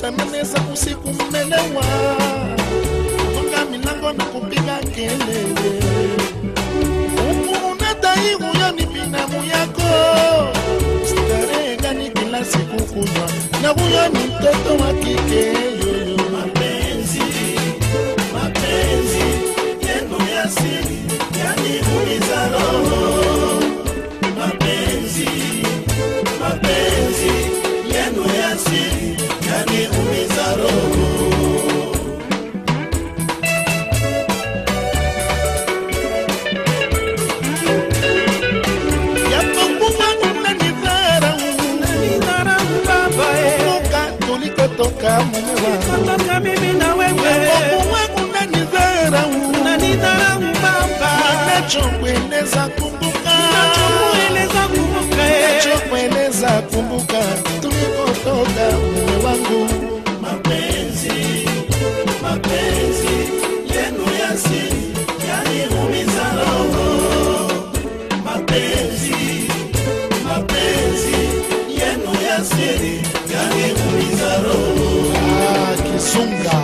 kusemeneza usiku mmelewa konga milango na kupiga kelele ukunadai huyoni binamu yako starehe gani kila siku kunywa na huyoni mtoto wa kike yoyo mapenzi mapenzi yenu ya siri yanihuniza kutoka moyo wangu, kutoka mimi na wewe, Mungu wangu unanidharau, unanidharau Baba, nachokueleza kumbuka, nachokueleza kumbuka, nachokueleza kumbuka 松呀。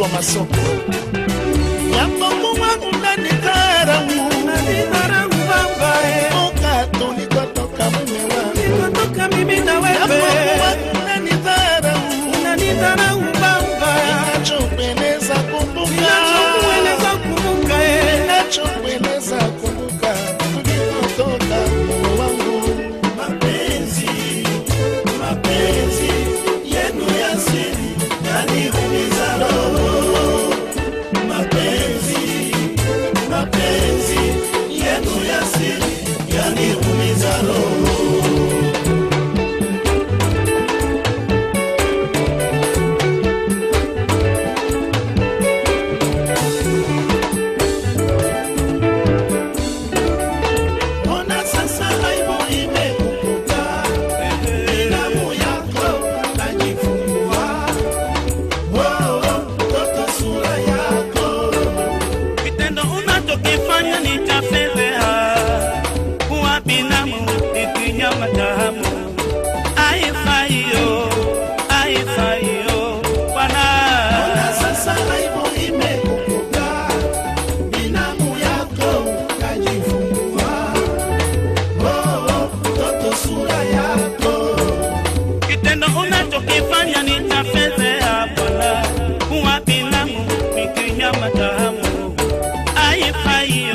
wa masoko yambo mumwangu ndanitaramu oka tulikotoka mume wanguotoka mimi na wewe inachopendeza kumbuka inacho samu ai fayi